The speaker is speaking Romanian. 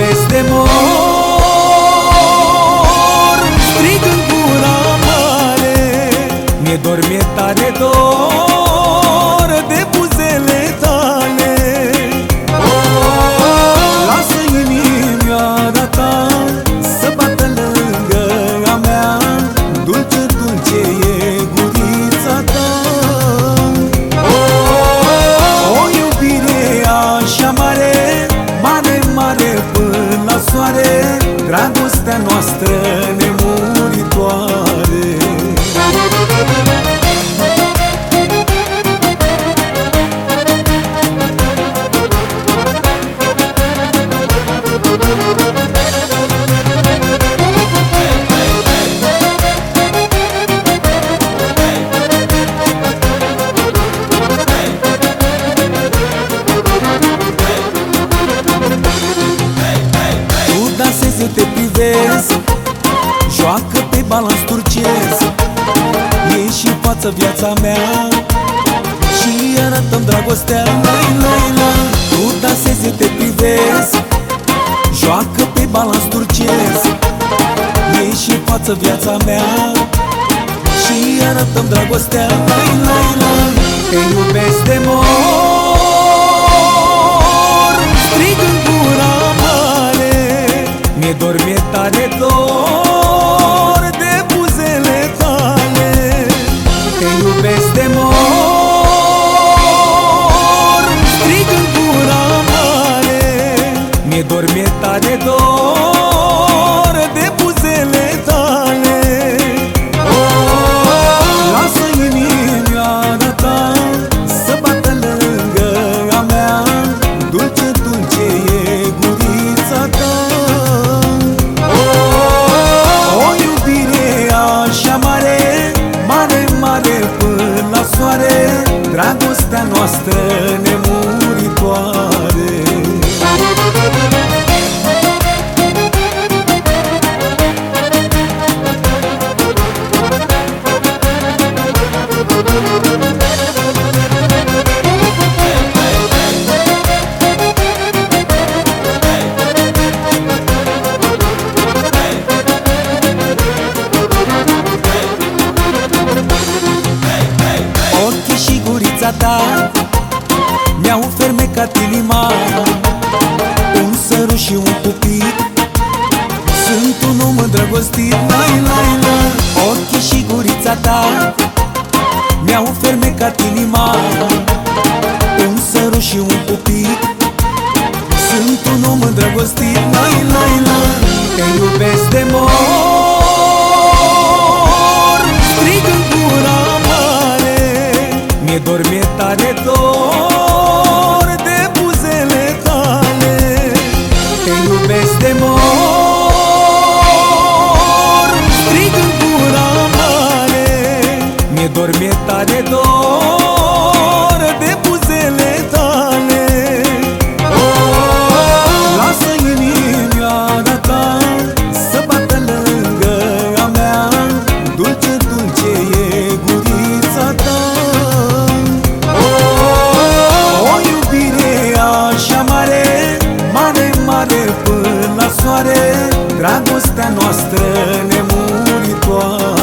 doresc de mor. Strig în gura mare Mi-e dor, mi-e tare dor De buzele tale. Oh, Lasă inimioara ta Să bată lângă a mea. Dulce, dulce e gurița ta. Oh, O iubire așa mare la soare Dragostea noastră nemuritoare privesc Joacă pe balans turcesc Ești în față viața mea. Și arătăm dragostea Lai, lai, la Tu dansezi, eu te privesc Joacă pe balans turcesc Ești în față viața mea. Și arătăm dragostea Lai, lai, la Te iubesc de mor. Strig Dragostea Mi-au fermecat inima Un săruș și un pupic Sunt un om îndrăgostit lai, lai, la Ochii și gurița ta Mi-au fermecat inima Un săruș și un pupic Sunt un om îndrăgostit lai, lai, la Te iubesc de mor. Strig în gura mare Mi-e dor, mi-e tare dor Dragostea noastră nemuritoare